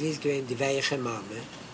sie ist gewesen die weiche Mama.